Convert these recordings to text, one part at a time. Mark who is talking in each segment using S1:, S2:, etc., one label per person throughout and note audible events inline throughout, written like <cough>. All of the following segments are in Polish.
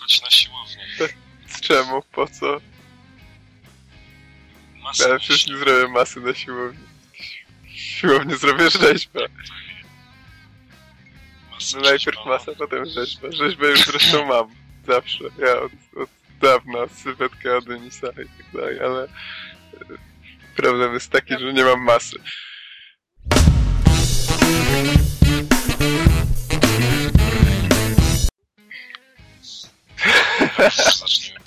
S1: Chodź na siłownię. <laughs>
S2: Z czemu? Po co?
S1: Masę
S2: Ale przecież nie zrobię masy na siłowni. Siłownię zrobię rzeźbę.
S1: masę
S2: No najpierw
S1: rzeźbową.
S2: masa, potem rzeźba. Rzeźbę już zresztą mam. Zawsze. Ja od, od dawna sylwetkę Adonisa i tak dalej, ale e, problem jest taki, że nie mam masy.
S1: Zacznijmy.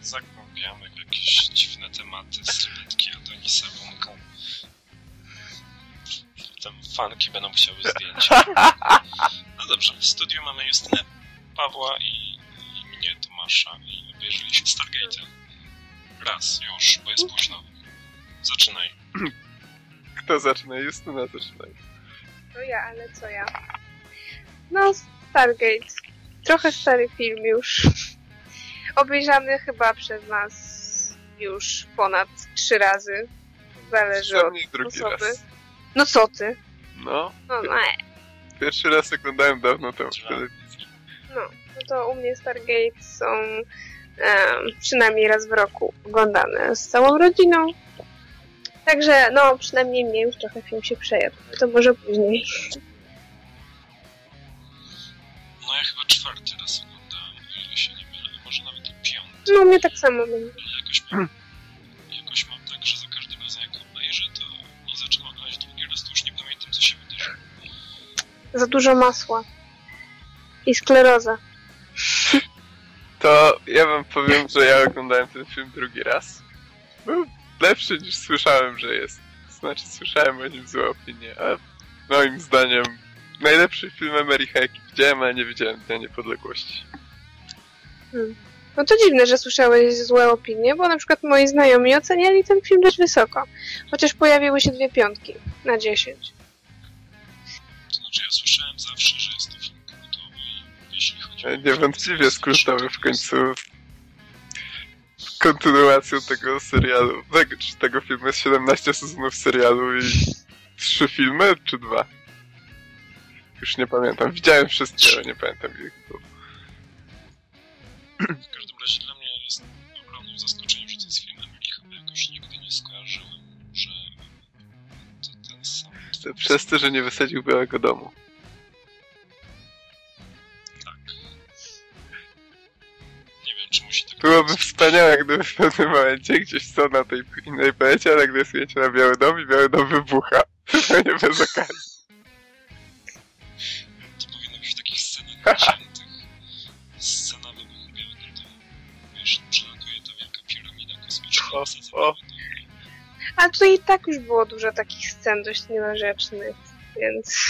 S1: Zagłębiamy w jakieś dziwne tematy sylwetki Adonisa Bunka. Potem fanki będą chciały zdjęcia. No dobrze, w studiu mamy Justynę, Pawła i, i mnie, Tomasza. I obejrzeliśmy Stargate. Raz, już, bo jest późno. Zaczynaj.
S2: Kto zaczyna? Justyna zaczyna.
S3: To ja, ale co ja? No, Stargate. Trochę stary film już. Obejrzany chyba przez nas już ponad trzy razy. Zależy
S2: Za
S3: od osoby.
S2: raz.
S3: No co ty?
S2: No,
S3: No, no, e.
S2: pierwszy raz oglądałem dawno temu w telewizji.
S3: no, no to u mnie Stargate są em, przynajmniej raz w roku oglądane z całą rodziną. Także, no, przynajmniej mnie już trochę film się przejadł. To może później.
S1: No ja chyba czwarty raz
S3: No, mnie tak samo będzie.
S1: Ale jakoś mam, jakoś mam tak, że za każdym razem jak obejrzę, to nie zaczynam oglądać drugi raz, to już nie pamiętam, co się wydarzyło.
S3: Za dużo masła. I skleroza.
S2: To ja wam powiem, że ja oglądałem ten film drugi raz. Był lepszy niż słyszałem, że jest. Znaczy słyszałem o nim złe opinie, a moim zdaniem najlepszy film Amerika jaki widziałem, ale nie widziałem Dnia Niepodległości.
S3: No to dziwne, że słyszałeś złe opinie, bo na przykład moi znajomi oceniali ten film dość wysoko. Chociaż pojawiły się dwie piątki na 10.
S1: To znaczy ja słyszałem zawsze, że jest to film kultowy i jeśli chodzi o...
S2: Niewątpliwie jest kultowy w końcu kontynuacją tego serialu. Tego, czy tego filmu jest 17 sezonów serialu i trzy filmy, czy dwa? Już nie pamiętam. Widziałem wszystkie, ale nie pamiętam ich.
S1: W każdym razie dla mnie jest ogromnym zaskoczeniem, że to jest film Amerika, bo jakoś nigdy nie skojarzyłem, że to ten sam...
S2: Przez to, że nie wysadził Białego Domu.
S1: Tak. Nie wiem, czy musi tak...
S2: Byłoby wspaniałe, gdyby w pewnym momencie gdzieś są na tej innej planecie, ale gdy jest na Biały Dom i Biały Dom wybucha. <laughs> Zupełnie bez okazji.
S1: To powinno być w takich scenach kosmiczna.
S2: O,
S1: wsadza
S2: o.
S1: Biały Dom.
S3: A tu i tak już było dużo takich scen dość niedorzecznych, więc...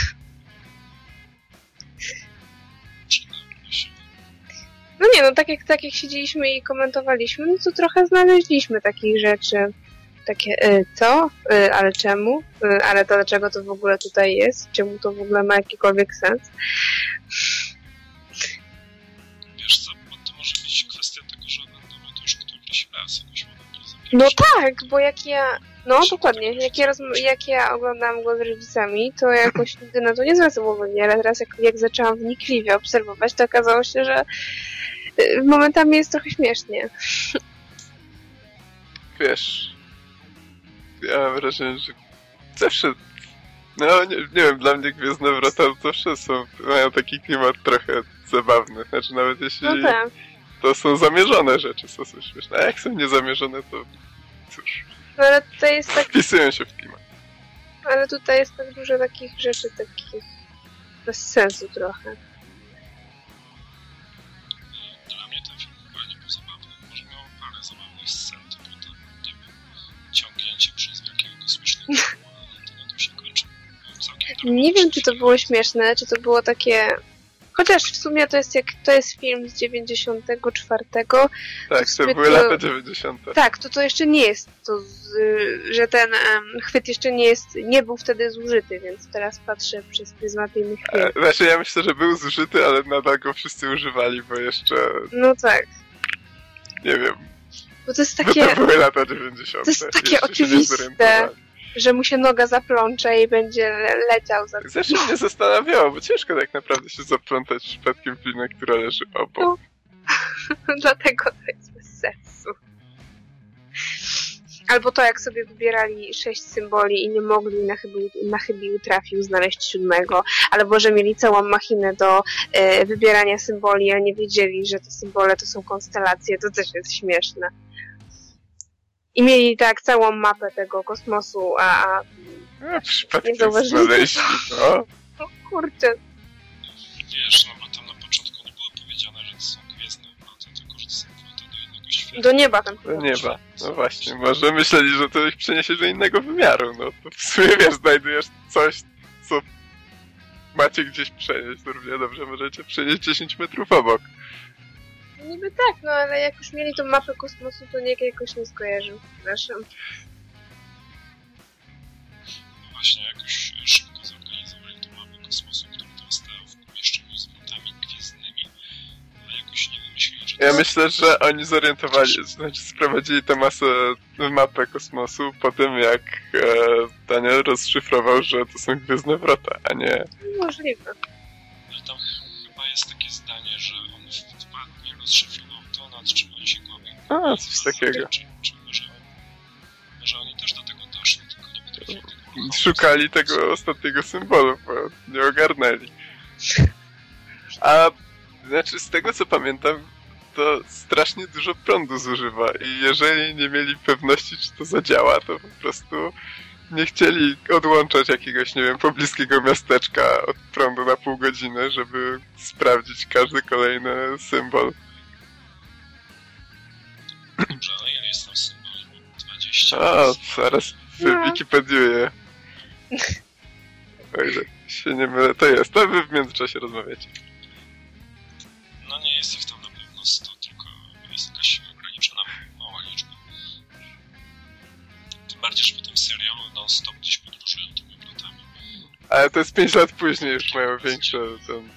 S3: No nie, no tak jak, tak jak siedzieliśmy i komentowaliśmy, no to trochę znaleźliśmy takich rzeczy. Takie, y, co? Y, ale czemu? Y, ale to dlaczego to w ogóle tutaj jest? Czemu to w ogóle ma jakikolwiek sens? No tak, bo jak ja. No dokładnie, jak ja, rozm- jak ja oglądałam go z rodzicami, to jakoś nigdy na to nie zwracałam uwagi, ale teraz jak, jak zaczęłam wnikliwie obserwować, to okazało się, że y, momentami jest trochę śmiesznie.
S2: Wiesz, ja mam wrażenie, że zawsze, no nie, nie wiem, dla mnie Gwiezdne Wrota zawsze są, mają taki klimat trochę zabawny. Znaczy nawet jeśli
S3: No tak.
S2: To są zamierzone rzeczy, co są śmieszne. A jak są niezamierzone, to cóż,
S3: No ale tutaj jest tak,
S2: wpisują się w klimat.
S3: ale tutaj jest tak dużo takich rzeczy, takich bez sensu trochę.
S1: Dla mnie ten film ogóle nie był zabawny. Może miał parę zabawnych scen, typu to, nie wiem, ciągnięcie przez wielkiego kosmicznego <laughs> koła, ale to na tym się kończy. Całkiem
S3: Nie wiem, czy to było śmieszne, czy to było takie... Chociaż w sumie to jest jak to jest film z 94.
S2: Tak,
S3: sobie
S2: to były
S3: to-
S2: lata 90.
S3: Tak, to to jeszcze nie jest to, z, że ten em, chwyt jeszcze nie jest, nie był wtedy zużyty, więc teraz patrzę przez pryzmat innych
S2: E,
S3: film.
S2: Znaczy ja myślę, że był zużyty, ale nadal go wszyscy używali, bo jeszcze,
S3: No tak,
S2: nie wiem,
S3: bo to jest
S2: bo
S3: takie,
S2: to były lata 90.
S3: to jest takie oczywiste. Że mu się noga zaplącze i będzie le leciał za...
S2: Zresztą mnie zastanawiało, bo ciężko tak naprawdę się zaplątać przypadkiem w filmie, która leży obok.
S3: No. <laughs> Dlatego to jest bez sensu. Albo to, jak sobie wybierali sześć symboli i nie mogli na chybił, na chybił trafił znaleźć siódmego, albo że mieli całą machinę do e, wybierania symboli, a nie wiedzieli, że te symbole to są konstelacje, to też jest śmieszne. I mieli tak całą mapę tego kosmosu, a, a
S2: A, przypadkiem
S3: Nie zauważyli.
S2: No,
S3: o kurczę,
S1: Wiesz, no bo tam na początku nie było powiedziane, że to są gwiezdne wroty, tylko że to są wrota do innego świata.
S3: do nieba tam
S2: do nieba. No właśnie, może myśleli, że to ich przeniesie do innego wymiaru. No to w sumie wiesz, znajdujesz coś, co macie gdzieś przenieść. Równie dobrze możecie przenieść 10 metrów obok.
S3: Niby tak, no ale jak już mieli tą mapę kosmosu, to nikt jakoś nie skojarzył. Przepraszam.
S1: No właśnie, jakoś szybko zorganizowali tą mapę kosmosu, która tam stała w pomieszczeniu z wrotami gwiezdnymi, a jakoś nie wymyślili, że to
S2: Ja
S1: są-
S2: myślę, że oni zorientowali, znaczy sprowadzili tę masę, mapę kosmosu po tym, jak e, Daniel rozszyfrował, że to są gwiezdne wrota, a nie...
S3: Możliwe.
S1: Ale tam chyba jest takie zdanie, że
S2: A, coś takiego.
S1: Może, oni też do tego doszli, tylko nie potrafili tego.
S2: Szukali tego ostatniego symbolu, bo nie ogarnęli. A znaczy, z tego co pamiętam, to strasznie dużo prądu zużywa i jeżeli nie mieli pewności, czy to zadziała, to po prostu nie chcieli odłączać jakiegoś, nie wiem, pobliskiego miasteczka od prądu na pół godziny, żeby sprawdzić każdy kolejny symbol.
S1: Dobrze, ale ile jest tam symboli? 20.
S2: A, zaraz
S3: No.
S2: wywikipediuję. <laughs> O ile się nie mylę, to jest. To wy w międzyczasie rozmawiacie.
S1: No nie jest ich tam na pewno 100, tylko jest jakaś ograniczona mała liczba. Tym bardziej, że po tym serialu non-stop gdzieś podróżują tymi wrotami.
S2: Ale to jest 5 lat później już mają większe, ten,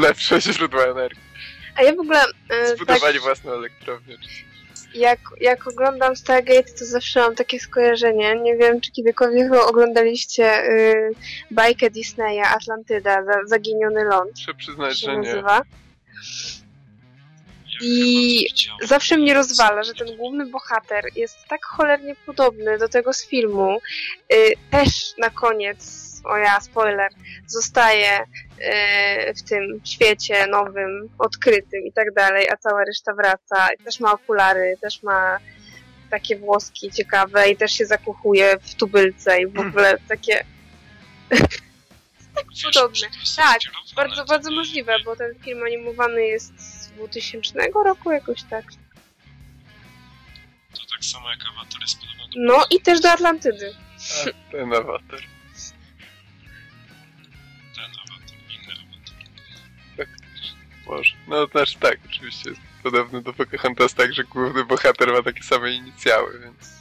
S2: lepsze źródła energii.
S3: A ja w ogóle e, tak,
S2: Zbudowali własną elektrownię.
S3: Jak, jak oglądam Stargate, to zawsze mam takie skojarzenie. Nie wiem, czy kiedykolwiek oglądaliście y, bajkę Disneya Atlantyda, za, Zaginiony Ląd.
S2: Muszę przyznać, że nie.
S3: nazywa.
S1: Ja
S3: I. Zawsze mnie rozwala, że ten główny bohater jest tak cholernie podobny do tego z filmu. Y, też na koniec, o ja, spoiler, zostaje y, w tym świecie nowym, odkrytym i tak dalej, a cała reszta wraca. I też ma okulary, też ma takie włoski ciekawe i też się zakochuje w tubylce i w ogóle takie
S1: Wiesz,
S3: podobne. Tak, <laughs>
S1: skierowane,
S3: bardzo, bardzo możliwe, bo ten film animowany jest z 2000 roku jakoś tak.
S1: To tak samo jak awatar jest podobny do
S3: No i też do Atlantydy.
S2: A, ten awatar. Może. No znaczy tak, oczywiście jest podobny do Pocahontas, tak, że główny bohater ma takie same inicjały, więc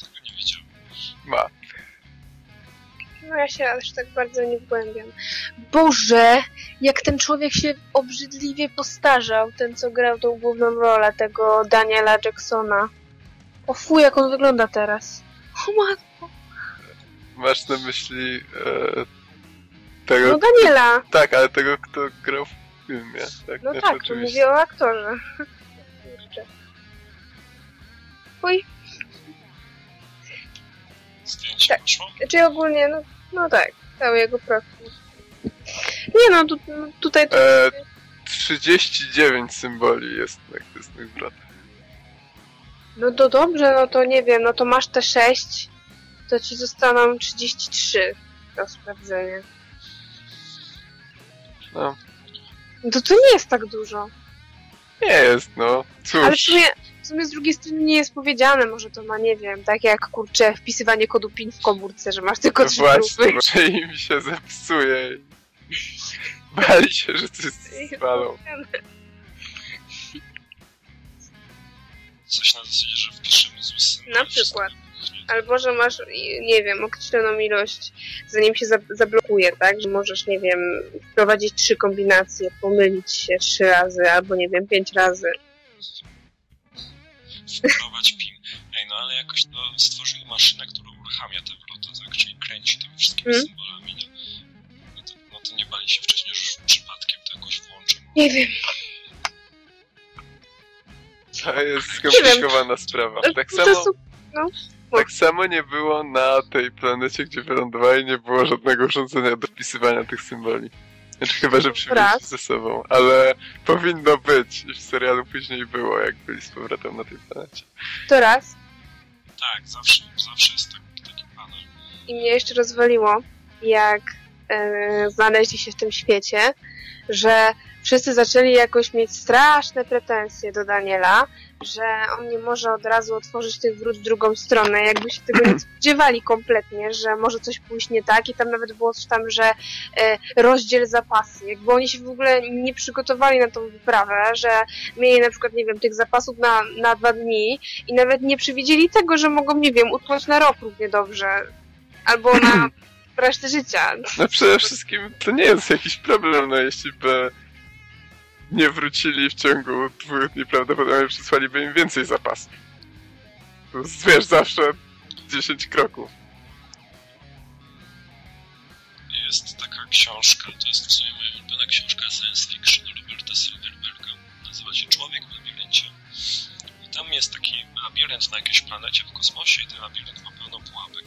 S1: tego nie wiedziałem.
S2: ma.
S3: No ja się aż tak bardzo nie wgłębiam. Boże, jak ten człowiek się obrzydliwie postarzał, ten co grał tą główną rolę, tego Daniela Jacksona. O fu, jak on wygląda teraz. O matko.
S2: Masz na myśli e, tego...
S3: No Daniela.
S2: Tak, ale tego, kto grał w filmie. Tak,
S3: No
S2: znaczy,
S3: tak, to
S2: oczywiście.
S3: mówię o aktorze. Kurczę. Uj,
S1: Zdjęcie
S3: Tak.
S1: poszło?
S3: czy ogólnie, no, no tak, cały jego profil. Nie no, tu, no tutaj to...
S2: E, 39 symboli jest na Gwiezdnych Wrotach.
S3: No to dobrze, no to nie wiem, no to masz te 6, to ci zostaną 33 do sprawdzenia.
S2: No,
S3: to to nie jest tak dużo.
S2: nie jest, no.
S3: Ale w
S2: Cóż,
S3: sumie, w sumie z drugiej strony nie jest powiedziane, może to ma, nie wiem, tak jak kurczę, wpisywanie kodu PIN w komórce, że masz tylko
S2: no
S3: trzy
S2: właśnie,
S3: próby.
S2: może im się zepsuje bali się, że coś spalą.
S1: Coś na zasadzie, że wpiszemy zły.
S3: Na przykład. Albo, że masz, nie wiem, określoną ilość, zanim się za- zablokuje, tak? Że możesz, nie wiem, wprowadzić trzy kombinacje, pomylić się trzy razy, albo nie wiem, pięć razy.
S1: Wprowadź PIN. Ej, no ale jakoś to stworzyli maszynę, która uruchamia te wrota, tak? Czyli kręci tymi wszystkimi
S3: Mm.
S1: symbolami, nie? No to, no to nie bali się wcześniej, że już przypadkiem to jakoś włączą
S3: Nie wiem.
S2: To jest skomplikowana sprawa. Tak samo,
S3: su-
S2: tak samo nie było na tej planecie, gdzie wylądowali, nie było żadnego urządzenia do wpisywania tych symboli. Znaczy chyba, że przywieźli ze sobą, ale powinno być i w serialu później było, jak byli z powrotem na tej planecie.
S3: To raz.
S1: Tak, zawsze, zawsze jest taki, taki panel.
S3: I mnie jeszcze rozwaliło, jak e, znaleźli się w tym świecie, że wszyscy zaczęli jakoś mieć straszne pretensje do Daniela, że on nie może od razu otworzyć tych wrót w drugą stronę, jakby się tego nie spodziewali kompletnie, że może coś pójść nie tak. I tam nawet było coś tam, że e, rozdziel zapasy, jakby oni się w ogóle nie przygotowali na tą wyprawę, że mieli na przykład, nie wiem, tych zapasów na, na dwa dni i nawet nie przewidzieli tego, że mogą, nie wiem, utknąć na rok równie dobrze, albo na <clears throat> resztę życia.
S2: No przede wszystkim to nie jest jakiś problem, no jeśli by nie wrócili w ciągu dwóch dni, prawdopodobnie przysłaliby im więcej zapasów. To zawsze 10 kroków.
S1: Jest taka książka, to jest w sumie moja ulubiona książka science fiction Roberta Silverberga. Nazywa się Człowiek w labiryncie. I tam jest taki labirynt na jakiejś planecie w kosmosie i ten labirynt ma pełno pułapek.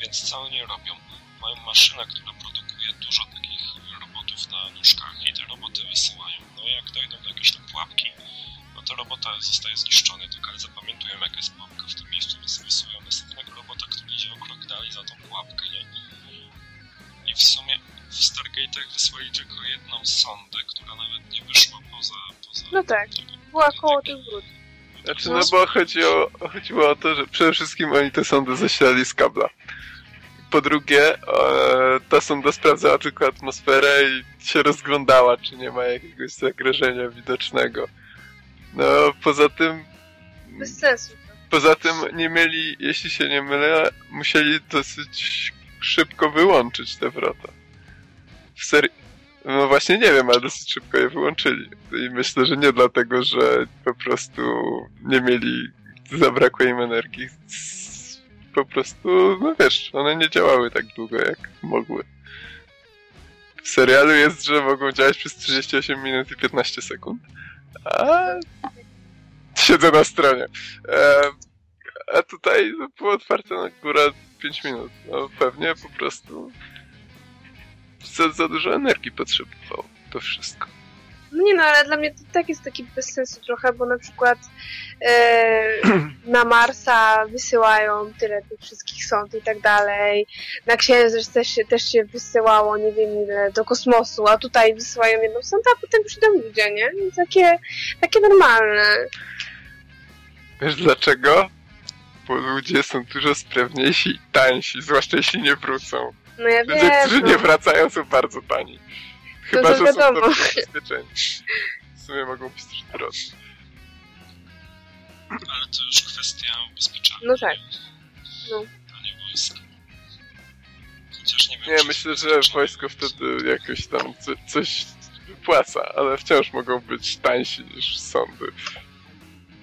S1: Więc co oni robią? Mają maszynę, która produkuje dużo takich robotów na nóżkach i te roboty wysyłają. No i jak dojdą do jakiejś tam pułapki, no to robota zostaje zniszczony, tylko ale zapamiętują jaka jest pułapka w tym miejscu, więc wysyłają następnego robota, który idzie o krok dalej za tą pułapkę, nie? I w sumie w Stargate'ach wysłali tylko jedną sondę, która nawet nie wyszła poza... poza
S3: No tak,
S1: tego.
S3: była koło tych wrót.
S2: Znaczy, no bo chodzi o, chodziło o to, że przede wszystkim oni te sondy zasilali z kabla. Po drugie, e, ta sonda sprawdzała tylko atmosferę i się rozglądała, czy nie ma jakiegoś zagrożenia widocznego. No, poza tym
S3: Bez sensu.
S2: Poza tym nie mieli, jeśli się nie mylę, musieli dosyć szybko wyłączyć te wrota. W serii... No właśnie nie wiem, ale dosyć szybko je wyłączyli. I myślę, że nie dlatego, że po prostu nie mieli, zabrakło im energii. Po prostu, no wiesz, one nie działały tak długo, jak mogły. W serialu jest, że mogą działać przez 38 minut i 15 sekund. A siedzę na stronie. E, a tutaj no, było otwarte na górę 5 minut. No pewnie po prostu za, za dużo energii potrzebowało to wszystko.
S3: No nie no, ale dla mnie to tak jest taki bez sensu trochę, bo na przykład e, <clears throat> na Marsa wysyłają tyle tych wszystkich sąd i tak dalej. Na Księżyc też się, też się wysyłało nie wiem ile do kosmosu, a tutaj wysyłają jedną sondę, a potem przyjdą ludzie, nie? Takie, takie normalne.
S2: Wiesz dlaczego? Bo ludzie są dużo sprawniejsi i tańsi, zwłaszcza jeśli nie wrócą.
S3: No ja
S2: Ludzie,
S3: wiem.
S2: którzy
S3: no.
S2: nie wracają są bardzo tani. Chyba,
S3: to
S2: że są
S3: wiadomo.
S2: dobrze zabezpieczeni. W sumie mogą być też drodzy.
S1: Ale to już kwestia ubezpieczenia.
S3: No tak. No.
S1: A nie wojska. Chociaż nie wiem,
S2: Nie, myślę, że wojsko wtedy jakoś tam co, coś wypłaca, ale wciąż mogą być tańsi niż sądy.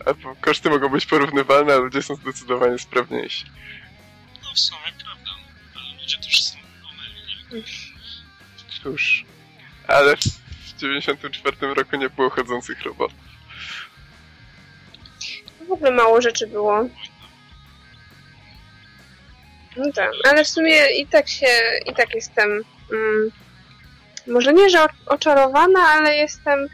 S2: A koszty mogą być porównywalne, a ludzie są zdecydowanie sprawniejsi.
S1: No w sumie prawda, ale ludzie też są omylni.
S2: Cóż, ale w 94 roku nie było chodzących robotów.
S3: W ogóle mało rzeczy było. No tak, ale w sumie i tak się, i tak jestem, mm, może nie, że oczarowana, ale jestem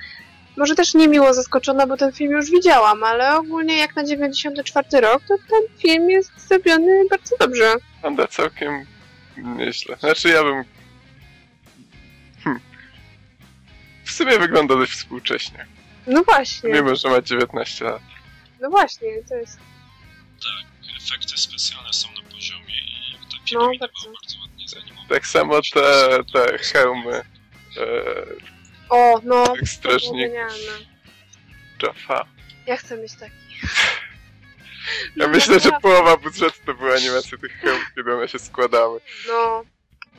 S3: może też niemiło zaskoczona, bo ten film już widziałam, ale ogólnie jak na 94 rok, to ten film jest zrobiony bardzo dobrze.
S2: Wygląda całkiem nieźle. Znaczy ja bym... sumie wygląda dość współcześnie.
S3: No właśnie,
S2: Mimo, że ma 19 lat.
S3: no właśnie, to jest,
S1: Efekty specjalne są na poziomie i te
S3: No,
S1: piramidy
S3: bardzo.
S1: były bardzo ładnie zanimowane.
S2: Tak samo te, te hełmy e,
S3: o, no,
S2: strażników
S3: genialne.
S2: Jaffa.
S3: Ja chcę mieć taki.
S2: Ja
S3: No,
S2: myślę, że połowa budżetu to były animacje tych hełmów, kiedy one się składały.
S3: No,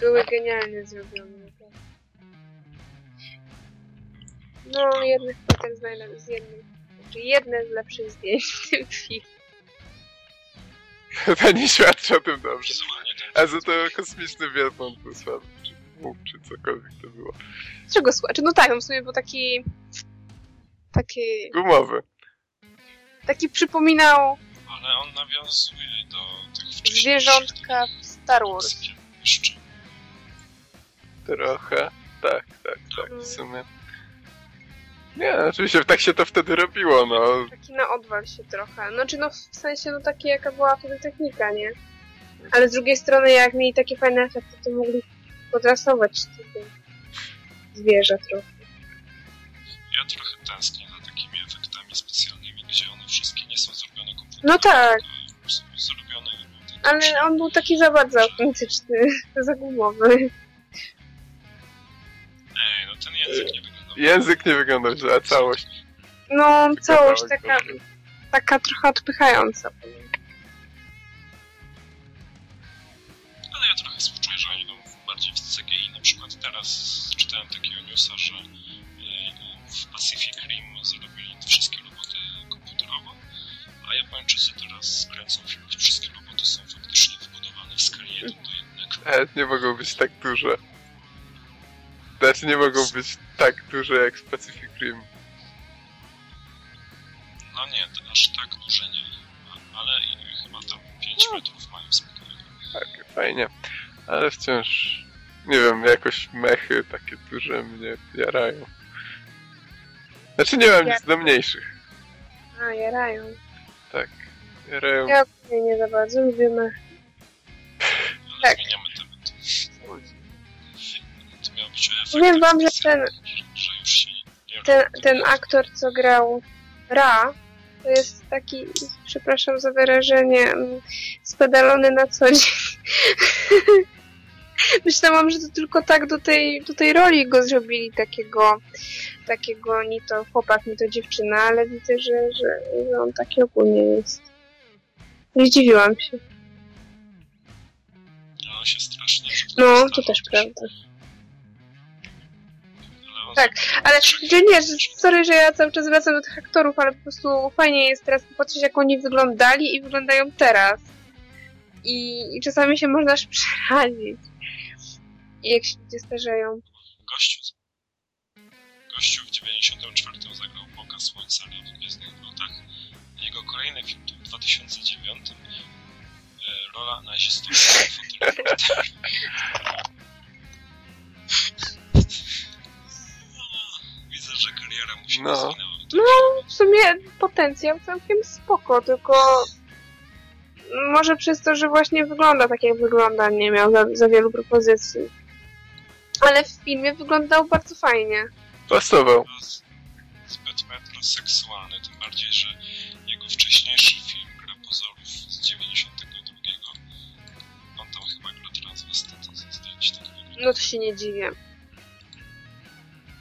S3: były genialnie zrobione. No, jednych potem z najlepszych, z jednych, znaczy jedne z lepszych zdjęć w tym filmie.
S2: To nie świadczy o tym dobrze.
S1: Ten
S2: A za to kosmiczny wielbłąd był słaby. słów, czy cokolwiek to było.
S3: Czego słuchać? No tak, on w sumie był taki... Taki...
S2: Gumowy.
S3: Taki przypominał
S1: Ale on nawiązuje do tych wcześniejszych...
S3: zwierzątka w Star Wars.
S1: Jeszcze.
S2: Trochę. Tak, tak, tak, w sumie. Nie, oczywiście tak się to wtedy robiło, no.
S3: Taki na odwal się trochę. Znaczy no w sensie no takie jaka była wtedy technika, nie? Ale z drugiej strony jak mieli takie fajne efekty, to mogli podrasować tego zwierzę trochę.
S1: Ja trochę tęsknię za takimi efektami specjalnymi, gdzie one wszystkie nie są zrobione komputerem.
S3: No tak.
S1: tylko Są zrobione...
S3: Ale on był taki za bardzo autentyczny, <laughs> za gumowy.
S1: Ej, no ten język nie wyglądał...
S2: Język nie wyglądał źle, a całość.
S3: No całość taka,
S2: dobrze.
S3: taka trochę odpychająca.
S1: Ale ja trochę współczuję, że oni idą bardziej w CGI. Na przykład teraz czytałem takiego newsa, że e, w Pacific Rim zrobili wszystkie roboty komputerowo, a Japończycy teraz kręcą film, wszystkie roboty są faktycznie wbudowane w skali 1 do 1.
S2: Ale nie mogą być tak duże. Znaczy nie mogą być tak duże jak z Pacific Rim.
S1: No nie, to aż tak duże nie, ale i chyba tam 5
S3: No.
S1: metrów mają spokojnie.
S2: Tak, fajnie. Ale wciąż, nie wiem, jakoś mechy takie duże mnie jarają. Znaczy nie mam nic do mniejszych.
S3: A, jarają.
S2: Tak, jarają.
S3: Ja nie za bardzo lubimy.
S1: Ale
S3: Powiem wam, że ten- Ten, ten aktor, co grał Ra, to jest taki, przepraszam za wyrażenie, mm, spedalony na co dzień. <laughs> Myślałam, że to tylko tak do tej, do tej roli go zrobili, takiego, takiego ni to chłopak, ni to dziewczyna, ale widzę, że, że, że on taki ogólnie jest. Nie zdziwiłam się.
S1: No, się strasznie
S3: No, to też prawda. Tak, Ale że nie, że, sorry, że ja cały czas wracam do tych aktorów, ale po prostu fajnie jest teraz popatrzeć, jak oni wyglądali i wyglądają teraz. I, i czasami się można aż przerazić. I jak się ludzie starzeją.
S1: Gościu, gościu w 94 zagrał Boga Słońca w Gwiezdnych Wrotach. Jego kolejny film to w 2009 e, rola nazistowskiego fotoreportera.
S2: No.
S1: no.
S3: No, w sumie potencjał całkiem spoko, tylko może przez to, że właśnie wygląda tak jak wygląda, nie miał za, za wielu propozycji. Ale w filmie wyglądał bardzo fajnie.
S2: Pasował.
S1: Zbyt metroseksualny, tym bardziej, że jego wcześniejszy film Gra Pozorów z 92 on tam chyba gra transwestytę ze zdjęć tak.
S3: No to się nie dziwię.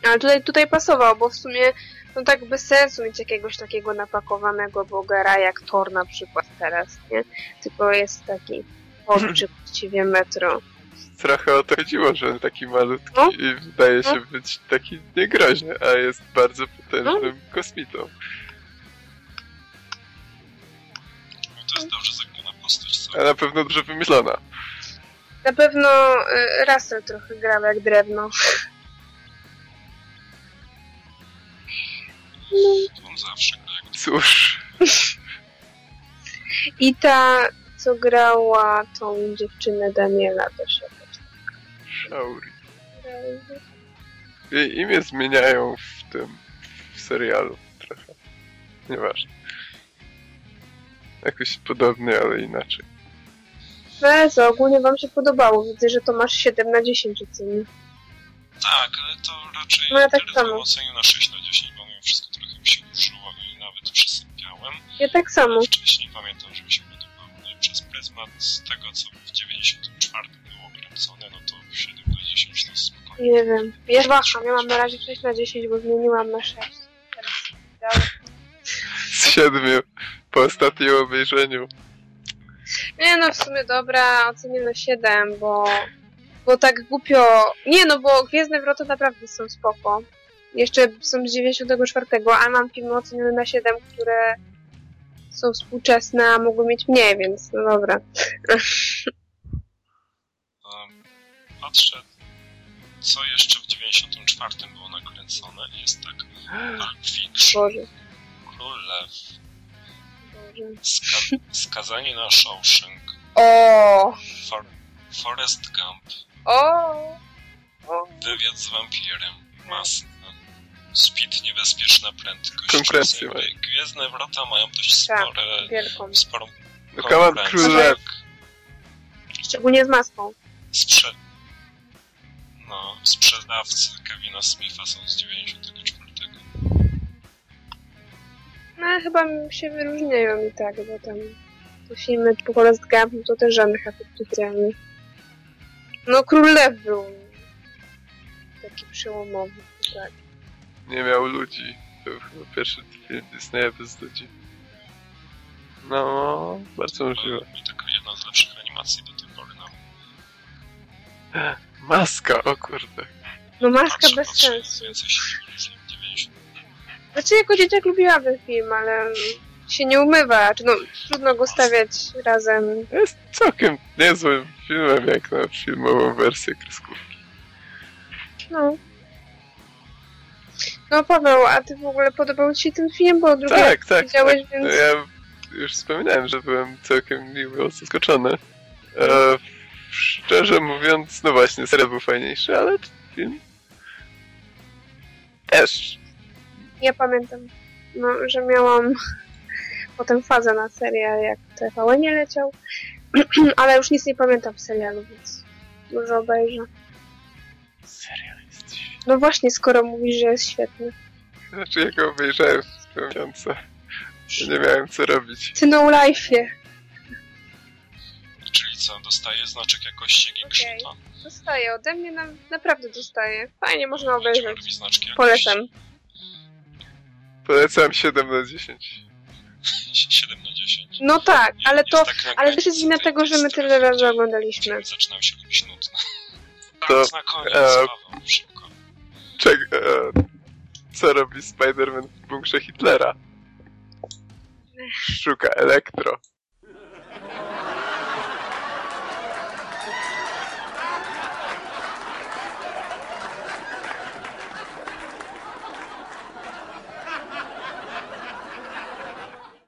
S3: Ale tutaj, tutaj pasował, bo w sumie no tak bez sensu mieć jakiegoś takiego napakowanego bogara jak Thor na przykład teraz, nie? Tylko jest taki <laughs> chłopczyk właściwie metro.
S2: Trochę o to chodziło, że on taki malutki
S3: No.
S2: i wydaje się
S3: No.
S2: być taki niegroźny, a jest bardzo potężnym kosmitą.
S1: No to jest dobrze zagrana postać, co?
S2: A na pewno dobrze wymyślona.
S3: Na pewno y, Russell trochę grał jak drewno. <laughs>
S1: On zawsze gra jak
S2: Cóż, <laughs>
S3: I ta, co grała tą dziewczynę Daniela, to się
S2: Shauri. Jej imię zmieniają w tym, w serialu trochę. Nieważne. Jakoś podobnie, ale inaczej.
S3: No co, ogólnie wam się podobało. Widzę, że to masz 7 na 10 oceny.
S1: Tak, ale to raczej
S3: No ja tak samo.
S1: ocenił na 6 na 10, bo mimo wszystko trochę mi się użyło i nawet przesypiałem.
S3: Ja tak samo.
S1: Wcześniej pamiętam, że mi się podobało. No i przez pryzmat tego, co w 94 było kręcone, no to 7 na 10 to spokojnie.
S3: Nie wiem. Ja waham, ja mam na razie 6 na 10, bo zmieniłam na 6. Teraz dalej.
S2: Z siedmiu po ostatnim obejrzeniu.
S3: Nie no, w sumie dobra, ocenię na 7, bo, bo tak głupio... Nie no, bo Gwiezdne Wroty naprawdę są spoko. Jeszcze są z 94, a mam filmy ocenione na 7, które są współczesne, a mogły mieć mniej, więc no dobra.
S1: Patrzę co jeszcze w 94 było nakręcone? Jest tak <gasps>
S3: Boże,
S1: Król Lew, ska <laughs> Skazanie na Shawshank,
S3: O!
S1: For Forest Gump,
S3: O! O!
S1: Wywiad z wampirem, Maska, Speed Niebezpieczna Prędkość. Czasem Gwiezdne Wrota mają dość
S3: Tak.
S1: spore,
S3: Wielką.
S1: sporą
S2: No Król Lew.
S3: Szczególnie z maską.
S1: Sprze... No, sprzedawcy Kevina Smitha są z 94.
S3: No chyba się wyróżniają i tak, bo tam te filmy po Forrest Gump to też żadnych efektów specjalnych. No Król Lew był taki przełomowy, tak.
S2: Nie miał ludzi. To był chyba pierwszy film Disneya bez ludzi. No, bardzo możliwe.
S1: Taka jedna z lepszych animacji do tej pory. No.
S2: Maska, o kurde.
S3: No maska bez sensu.
S1: Więcej się nie wyróżnia w 90.
S3: Znaczy jako dzieciak lubiłam ten film, ale się nie umywa, czy no trudno go stawiać razem.
S2: Jest całkiem niezłym filmem, jak na filmową wersję kreskówki.
S3: No. No Paweł, a ty w ogóle podobał ci się ten film, bo drugi
S2: Tak,
S3: raz
S2: tak.
S3: widziałeś,
S2: tak.
S3: więc...
S2: Ja już wspominałem, że byłem całkiem miło zaskoczony. E, szczerze mówiąc, no właśnie, serial był fajniejszy, ale film też.
S3: Ja pamiętam, no, że miałam <laughs> potem fazę na serial, jak TVN nie leciał, <clears throat> ale już nic nie pamiętam w serialu, więc dużo obejrzę.
S2: Serial.
S3: No właśnie, skoro mówisz, że jest świetny.
S2: Znaczy, jak go obejrzałem w tym miesiącu, to nie miałem co robić.
S3: Ty no life'ie.
S1: Czyli co, dostaje znaczek jakości Geekshuta?
S3: Dostaje, ode mnie na, naprawdę dostaje. Fajnie można obejrzeć.
S1: znaczki jakości.
S3: Polecam.
S2: Polecam 7 na 10.
S1: 7 na 10.
S3: No tak,
S1: Jest
S3: ale to,
S1: tak na
S3: ale też jest
S1: granicy tej-
S3: tego, że my tyle
S1: strefy,
S3: razy
S1: gdzie
S3: oglądaliśmy.
S1: filmy Zaczynają się robić nudne.
S2: To,
S1: na koniec,
S2: e,
S1: Paweł.
S2: Czek, e, co robi Spider-Man w bunkrze Hitlera? Szuka elektro.